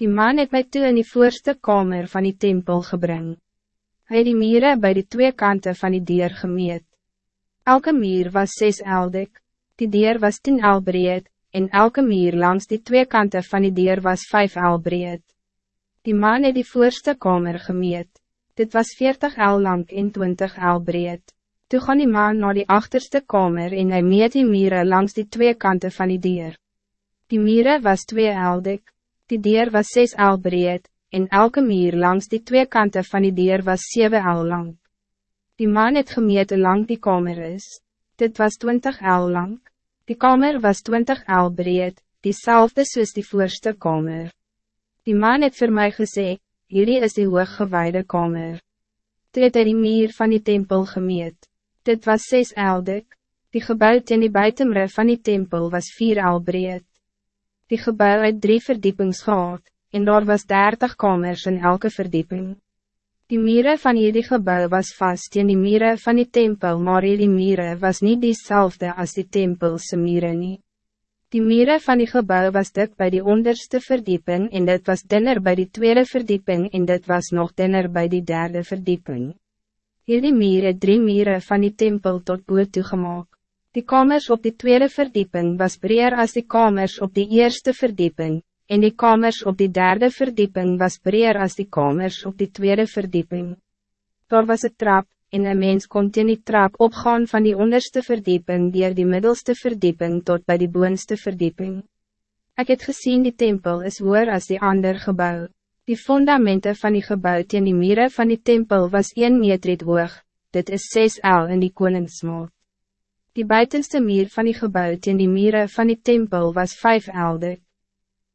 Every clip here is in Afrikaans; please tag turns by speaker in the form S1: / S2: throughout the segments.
S1: Die man het mij toe in die voorste kamer van die tempel gebring. Hij het die mieren bij de twee kanten van die dier gemeet. Elke mier was zes el dik, die dier was tien el breed, en elke mier langs die twee kanten van die dier was vijf el breed. Die man het die voorste kamer gemeet. Dit was veertig el lang en twintig el breed. Toe gaan die man naar die achterste kamer en hij meet die mieren langs die twee kanten van die dier. Die mieren was twee el dik, die dier was zes el breed, en elke mier langs die twee kanten van die dier was zeven el lang. Die man het gemeet hoe lang die kamer is. Dit was twintig el lang. Die kamer was twintig el breed, diezelfde soos die voorste kamer. Die man het voor mij gezegd, hierdie is die hooggewaarde kamer. Toe het hy die mier van die tempel gemeet. Dit was zes el dik. Die gebouw in die buitenre van die tempel was vier el breed. Die gebouw het drie verdiepings gehad, en daar was dertig kamers in elke verdieping. Die mieren van hierdie gebouw was vast in die mieren van die tempel, maar hierdie mieren was niet diezelfde als die tempelse mieren nie. Die mieren van die gebouw was dik bij die onderste verdieping en dit was dinner bij die tweede verdieping en dit was nog dinner bij die derde verdieping. Hierdie mieren drie mieren van die tempel tot boot toegemaak. Die kamers op die tweede verdieping was breer als die kamers op die eerste verdieping, en die kamers op die derde verdieping was breer als die kamers op die tweede verdieping. Daar was een trap, en een mens kon in die trap opgaan van die onderste verdieping die die middelste verdieping tot bij die boonste verdieping. Ik het gezien die tempel is hoor als die ander gebouw. Die fundamenten van die gebouw teen die mieren van die tempel was 1 meter hoog, dit is 6 el in die koningsmaat. Die buitenste muur van die gebouw teen die mieren van die tempel was vijf elde.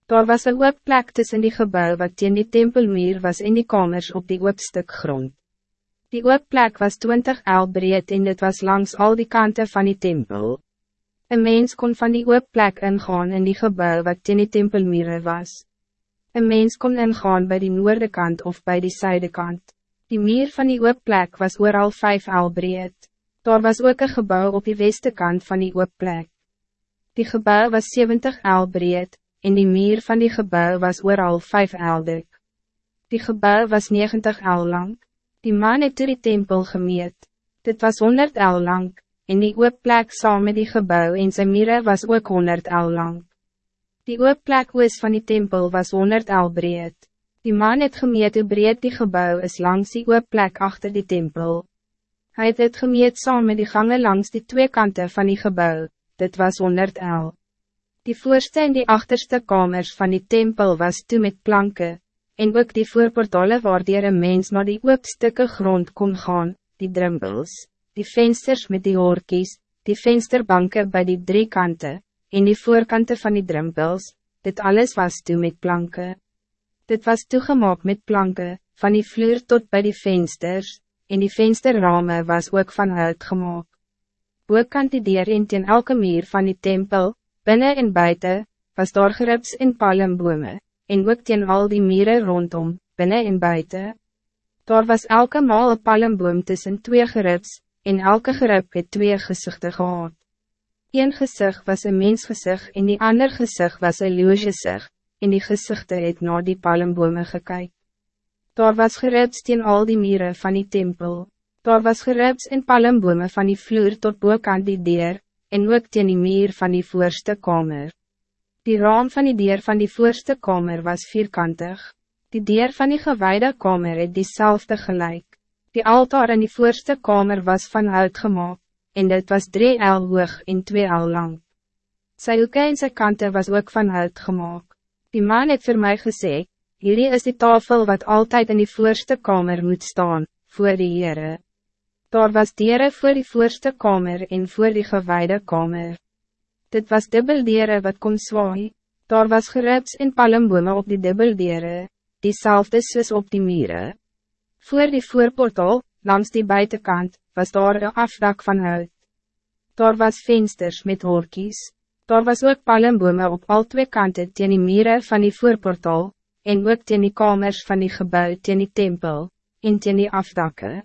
S1: Daar was een oop plek tussen die gebouw wat teen die tempelmuur was in die kamers op die oop stuk grond. Die oop plek was 20 el breed en dit was langs al die kanten van die tempel. Een mens kon van die oop plek ingaan in die gebouw wat teen die tempelmuur was. Een mens kon ingaan bij die noorde kant of bij die zuide kant. Die muur van die oop plek was ooral 5 el breed. Daar was ook een gebouw op die weste kant van die oopplek. Die gebouw was 70 el breed, en die muur van die gebouw was ooral 5 el dik. Die gebouw was 90 el lang. Die man het die tempel gemeet. Dit was 100 el lang, en die oopplek saam met die gebouw en sy mure was ook 100 el lang. Die oopplek oos van die tempel was 100 el breed. Die man het gemeet hoe breed die gebouw is langs die oopplek achter die tempel. Hij het het gemeet saam met die gangen langs die twee kanten van die gebouw, dit was 100 el. Die voorste en die achterste kamers van die tempel was toe met planken, en ook die voorportale waar die een mens naar die oopstukke grond kon gaan, die drempels, die vensters met die hoorkies, die vensterbanken bij die drie kanten, en die voorkanten van die drempels, dit alles was toe met planken. Dit was toegemaakt met planken, van die vloer tot bij die vensters, en die vensterramen was ook van hout gemaakt. Boekant die dier en teen elke muur van die tempel, binnen en buiten, was daar gerips in palmbome, en ook teen al die mieren rondom, binnen en buiten. Daar was elke maal een palmboom tussen twee gerips, en elke gerip het twee gezichten gehad. Een gezicht was een mensgezicht en die ander gezicht was een leeuwgezicht, en die gezichten het naar die palmbome gekyk. Daar was gerips teen al die mieren van die tempel. Daar was gerips in palmbome van die vloer tot boekant die deur, en ook teen die mier van die voorste kamer. Die raam van die deur van die voorste kamer was vierkantig. Die deur van die gewijde kamer het diezelfde gelijk. Die altaar in die voorste kamer was van hout gemaakt, en dit was drie el hoog en twee el lang. Sy hoeke en sy kante was ook van hout gemaakt. Die man het voor mij gezegd, Hierdie is die tafel wat altijd in die voorste kamer moet staan, voor die Heere. Daar was dieren voor die voorste kamer en voor die gewijde kamer. Dit was dubbeldieren wat kon zwaai. Daar was gerips en palmbome op die dubbeldieren, diezelfde soos op die mieren. Voor die voorportal, langs die buitenkant, was daar een afdak van hout. Daar was vensters met horkies. Daar was ook palmbome op al twee kanten teen die mieren van die voorportal, en ook teen die kamers van die gebouw teen die tempel, en teen die afdakke.